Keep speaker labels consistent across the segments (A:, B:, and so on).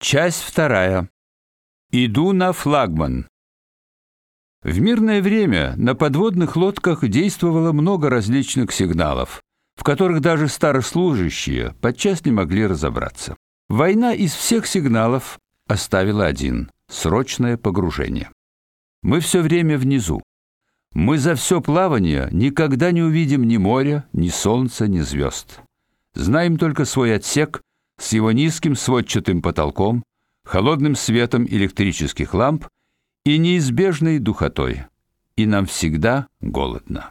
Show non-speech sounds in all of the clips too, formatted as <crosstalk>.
A: Часть вторая. Иду на флагман. В мирное время на подводных лодках действовало много различных сигналов, в которых даже старослужащие подчас не могли разобраться. Война из всех сигналов оставила один срочное погружение. Мы все время внизу. Мы за все плавание никогда не увидим ни моря, ни солнца, ни звезд. Знаем только свой отсек с его низким сводчатым потолком, холодным светом электрических ламп и неизбежной духотой. И нам всегда голодно.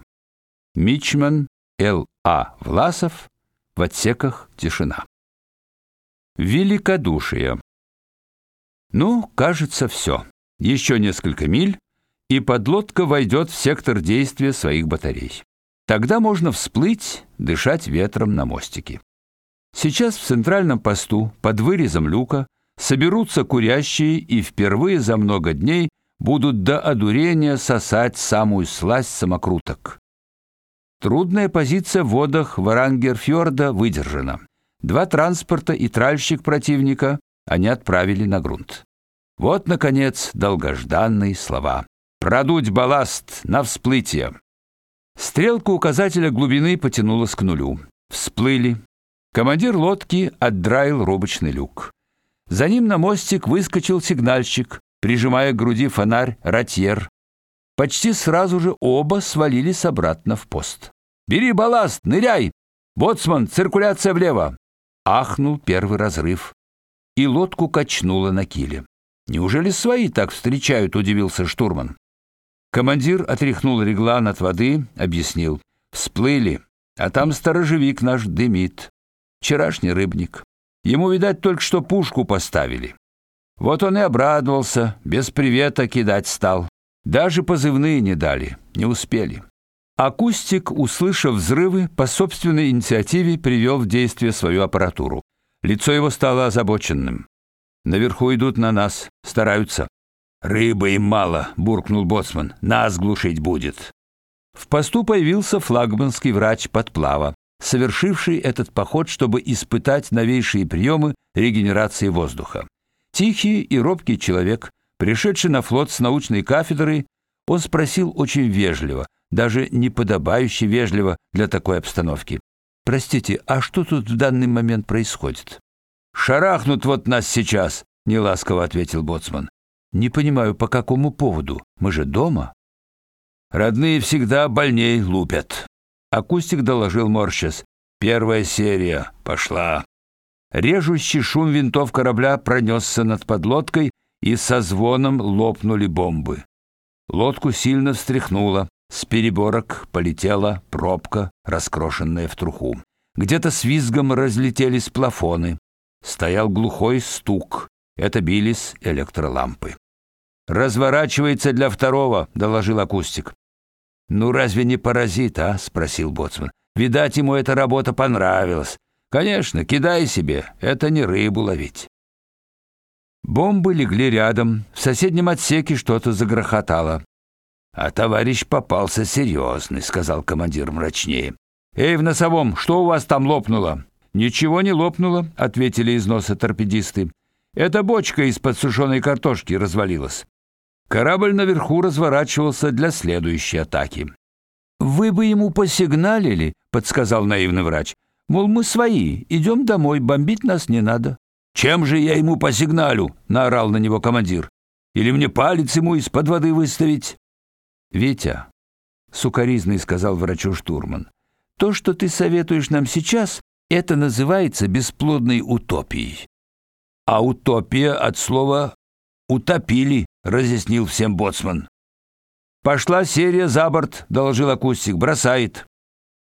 A: Мичман Л.А. Власов в отсеках тишина. Великодушие. Ну, кажется, все. Еще несколько миль, и подлодка войдет в сектор действия своих батарей. Тогда можно всплыть, дышать ветром на мостике. Сейчас в центральном посту под вырезом люка соберутся курящие и впервые за много дней будут до одурения сосать самую сласть самокруток. Трудная позиция в водах Варангерфьорда выдержана. Два транспорта и тральщик противника они отправили на грунт. Вот наконец долгожданные слова. Продуть балласт на всплытие. Стрелка указателя глубины потянулась к нулю. Всплыли, Командир лодки отдраил рубочный люк. За ним на мостик выскочил сигнальщик, прижимая к груди фонарь ротьер. Почти сразу же оба свалились обратно в пост. «Бери балласт, ныряй! Боцман, циркуляция влево!» Ахнул первый разрыв, и лодку качнуло на киле. «Неужели свои так встречают?» — удивился штурман. Командир отряхнул реглан от воды, объяснил. «Всплыли, а там сторожевик наш дымит. Вчерашний рыбник. Ему, видать, только что пушку поставили. Вот он и обрадовался, без привета кидать стал. Даже позывные не дали, не успели. Акустик, услышав взрывы, по собственной инициативе привел в действие свою аппаратуру. Лицо его стало озабоченным. Наверху идут на нас, стараются. Рыбы им мало, буркнул боцман. Нас глушить будет. В посту появился флагманский врач подплава совершивший этот поход, чтобы испытать новейшие приемы регенерации воздуха. Тихий и робкий человек, пришедший на флот с научной кафедры, он спросил очень вежливо, даже неподобающе вежливо для такой обстановки: "Простите, а что тут в данный момент происходит?" "Шарахнут вот нас сейчас", неласково ответил боцман. "Не понимаю, по какому поводу? Мы же дома". Родные всегда больней лупят. Акустик доложил морщась. Первая серия пошла. Режущий шум винтов корабля пронесся над подлодкой, и со звоном лопнули бомбы. Лодку сильно встряхнуло. С переборок полетела пробка, раскрошенная в труху. Где-то с визгом разлетелись плафоны. Стоял глухой стук. Это бились электролампы. Разворачивается для второго, доложил акустик. Ну разве не паразит, а? спросил боцман. Видать, ему эта работа понравилась. Конечно, кидай себе, это не рыбу ловить. Бомбы легли рядом, в соседнем отсеке что-то загрохотало. А товарищ попался серьезный, сказал командир мрачнее. Эй, в носовом, что у вас там лопнуло? Ничего не лопнуло, ответили из носа торпедисты. Это бочка из-под сушеной картошки развалилась. Корабль наверху разворачивался для следующей атаки. Вы бы ему посигналили, подсказал наивный врач. Мол, мы свои, идем домой, бомбить нас не надо. Чем же я ему посигналю? наорал на него командир. Или мне палец ему из-под воды выставить? Витя, сукаризный сказал врачу штурман. То, что ты советуешь нам сейчас, это называется бесплодной утопией. А утопия от слова утопили, разъяснил всем боцман. Пошла серия за борт, доложил акустик. Бросает.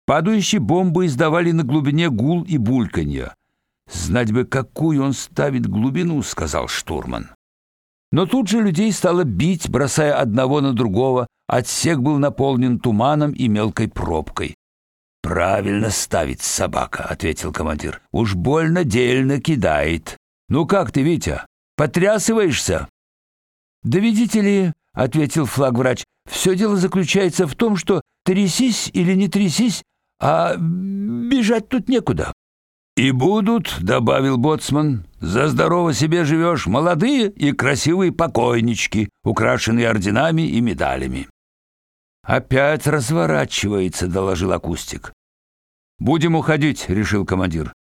A: Падающие бомбы издавали на глубине гул и бульканье. Знать бы, какую он ставит глубину, сказал штурман. Но тут же людей стало бить, бросая одного на другого. Отсек был наполнен туманом и мелкой пробкой. Правильно ставит собака, ответил командир. Уж больно дельно кидает. Ну как ты, Витя? Потрясываешься? Да видите ли, ответил флагврач. Все дело заключается в том, что трясись или не трясись, а бежать тут некуда. И будут, добавил боцман, За здорово себе живешь, молодые и красивые покойнички, украшенные орденами и медалями. Опять разворачивается, доложил акустик. Будем уходить, решил командир.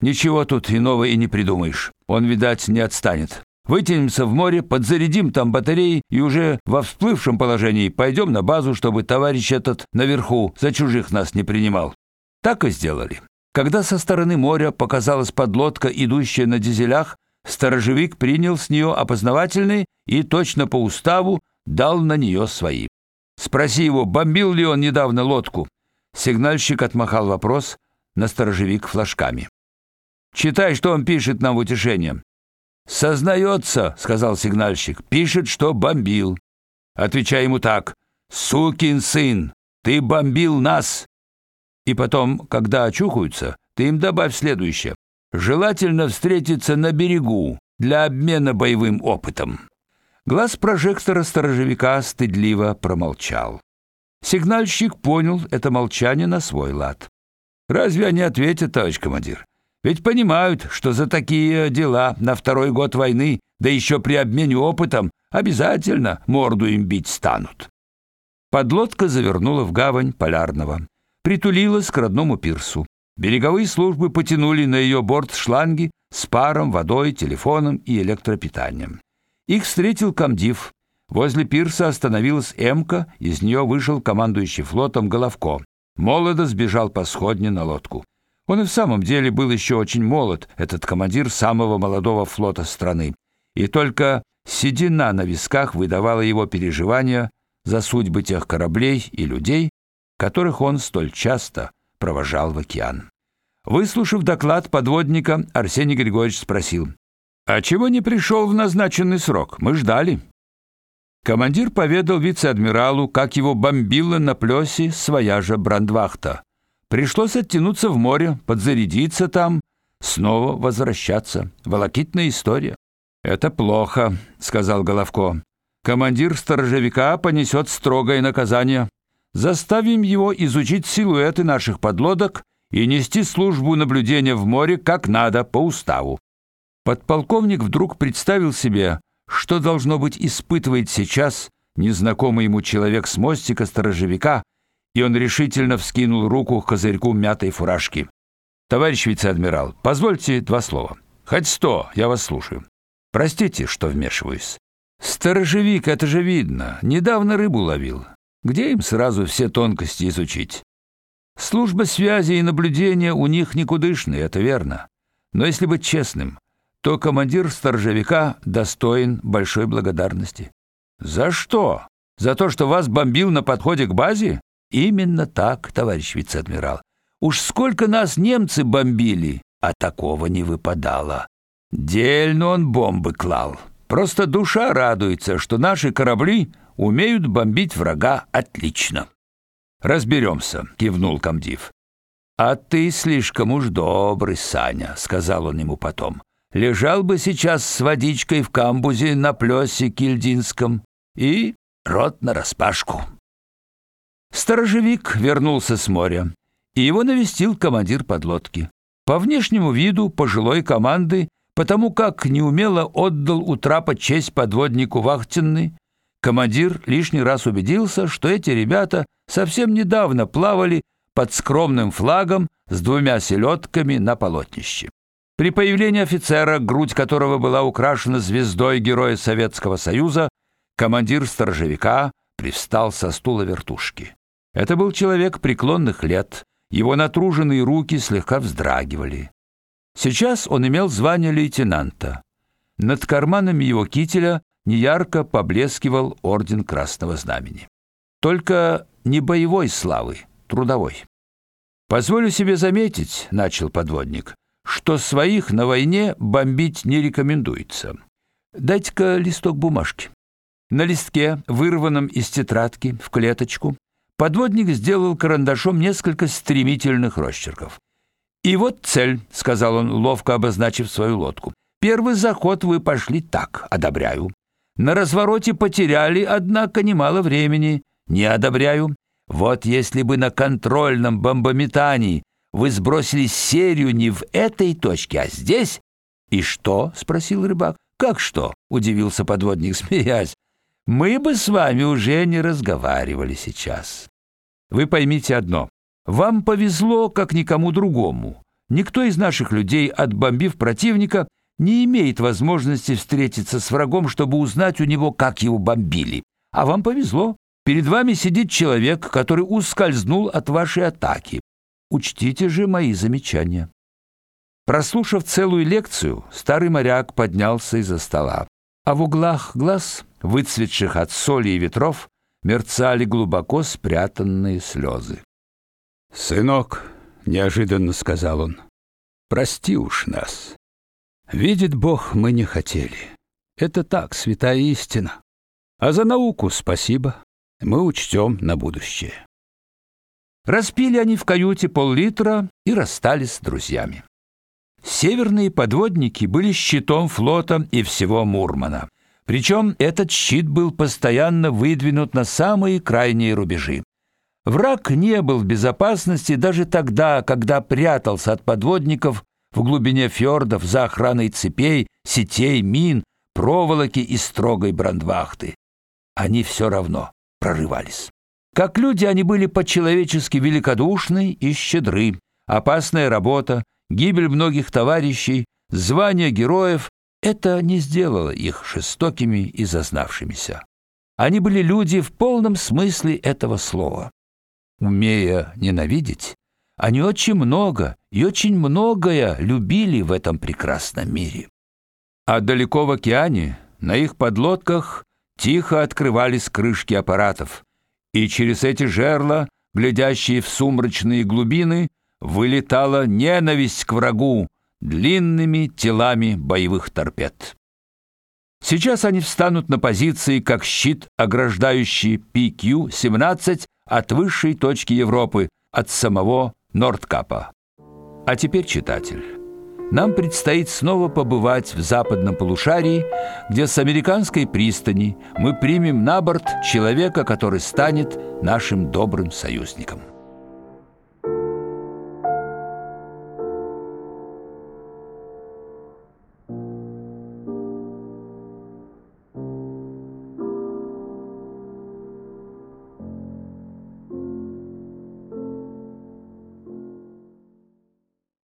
A: Ничего тут иного и не придумаешь. Он, видать, не отстанет. Вытянемся в море, подзарядим там батареи и уже во всплывшем положении пойдем на базу, чтобы товарищ этот наверху за чужих нас не принимал. Так и сделали. Когда со стороны моря показалась подлодка, идущая на дизелях, сторожевик принял с нее опознавательный и точно по уставу дал на нее свои. Спроси его, бомбил ли он недавно лодку. Сигнальщик отмахал вопрос на сторожевик флажками. Читай, что он пишет нам в утешение. Сознается, сказал сигнальщик. Пишет, что бомбил. Отвечай ему так: "Сукин сын, ты бомбил нас". И потом, когда очухаются, ты им добавь следующее: "Желательно встретиться на берегу для обмена боевым опытом". Глаз прожектора сторожевика стыдливо промолчал. Сигнальщик понял это молчание на свой лад. Разве они ответят, товарищ командир? Ведь понимают, что за такие дела на второй год войны, да еще при обмене опытом, обязательно морду им бить станут. Подлодка завернула в гавань Полярного, притулилась к родному пирсу. Береговые службы потянули на ее борт шланги с паром, водой, телефоном и электропитанием. Их встретил комдив. Возле пирса остановилась Эмка, из нее вышел командующий флотом Головко. Молодо сбежал по сходне на лодку. Он и в самом деле был еще очень молод, этот командир самого молодого флота страны. И только седина на висках выдавала его переживания за судьбы тех кораблей и людей, которых он столь часто провожал в океан. Выслушав доклад подводника, Арсений Григорьевич спросил: "А чего не пришел в назначенный срок? Мы ждали". Командир поведал вице-адмиралу, как его бомбило на плёсе своя же брандвахта. Пришлось оттянуться в море, подзарядиться там, снова возвращаться. Волокитная история. Это плохо, сказал Головко. Командир сторожевика понесет строгое наказание. Заставим его изучить силуэты наших подлодок и нести службу наблюдения в море как надо по уставу. Подполковник вдруг представил себе, что должно быть испытывает сейчас незнакомый ему человек с мостика сторожевика, и он решительно вскинул руку к козырьку мятой фуражки. Товарищ вице-адмирал, позвольте два слова. Хоть сто, я вас слушаю. Простите, что вмешиваюсь. Сторожевик, это же видно. Недавно рыбу ловил. Где им сразу все тонкости изучить? Служба связи и наблюдения у них никудышные, это верно. Но если быть честным, то командир сторожевика достоин большой благодарности. За что? За то, что вас бомбил на подходе к базе? Именно так, товарищ вице-адмирал. Уж сколько нас немцы бомбили, а такого не выпадало. Дельно он бомбы клал. Просто душа радуется, что наши корабли умеют бомбить врага отлично. Разберемся, кивнул комдив. А ты слишком уж добрый, Саня, сказал он ему потом. Лежал бы сейчас с водичкой в камбузе на плёсе Кильдинском и рот на распашку. Сторожевик вернулся с моря, и его навестил командир подлодки. По внешнему виду пожилой команды, потому как неумело отдал у трапа честь подводнику Вахтенный, командир лишний раз убедился, что эти ребята совсем недавно плавали под скромным флагом с двумя селедками на полотнище. При появлении офицера, грудь которого была украшена звездой Героя Советского Союза, командир сторожевика привстал со стула вертушки. Это был человек преклонных лет, его натруженные руки слегка вздрагивали. Сейчас он имел звание лейтенанта. Над карманами его кителя неярко поблескивал орден Красного Знамени. Только не боевой славы, трудовой. Позволю себе заметить, начал подводник, что своих на войне бомбить не рекомендуется. Дайте-ка листок бумажки. На листке, вырванном из тетрадки в клеточку, Подводник сделал карандашом несколько стремительных росчерков. «И вот цель», — сказал он, ловко обозначив свою лодку. «Первый заход вы пошли так, одобряю. На развороте потеряли, однако, немало времени. Не одобряю. Вот если бы на контрольном бомбометании вы сбросили серию не в этой точке, а здесь, И что? спросил рыбак. Как что? удивился подводник, <laughs> смеясь. Мы бы с вами уже не разговаривали сейчас. Вы поймите одно: вам повезло, как никому другому. Никто из наших людей, отбомбив противника, не имеет возможности встретиться с врагом, чтобы узнать у него, как его бомбили. А вам повезло. Перед вами сидит человек, который ускользнул от вашей атаки. Учтите же мои замечания. Прослушав целую лекцию, старый моряк поднялся из-за стола, а в углах глаз, выцветших от соли и ветров, мерцали глубоко спрятанные слезы.
B: «Сынок», — неожиданно сказал он, — «прости уж нас. Видит Бог, мы не хотели. Это так, святая истина. А за науку спасибо. Мы учтем на будущее.
A: Распили они в каюте пол-литра и расстались с друзьями. Северные подводники были щитом флота и всего Мурмана. Причем этот щит был постоянно выдвинут на самые крайние рубежи. Враг не был в безопасности даже тогда, когда прятался от подводников в глубине фьордов за охраной цепей, сетей, мин, проволоки и строгой брандвахты. Они все равно прорывались. Как люди они были по-человечески великодушны и щедры. Опасная работа, гибель многих товарищей, звание героев это не сделало их жестокими и зазнавшимися. Они были люди в полном смысле этого слова. Умея ненавидеть, они очень много и очень многое любили в этом прекрасном мире. А далеко в океане, на их подлодках, тихо открывались крышки аппаратов, и через эти жерла, глядящие в сумрачные глубины, вылетала ненависть к врагу длинными телами боевых торпед. Сейчас они встанут на позиции как щит, ограждающий PQ-17 от высшей точки Европы, от самого Нордкапа. А теперь, читатель, нам предстоит снова побывать в западном полушарии, где с американской пристани мы примем на борт человека, который станет нашим добрым союзником.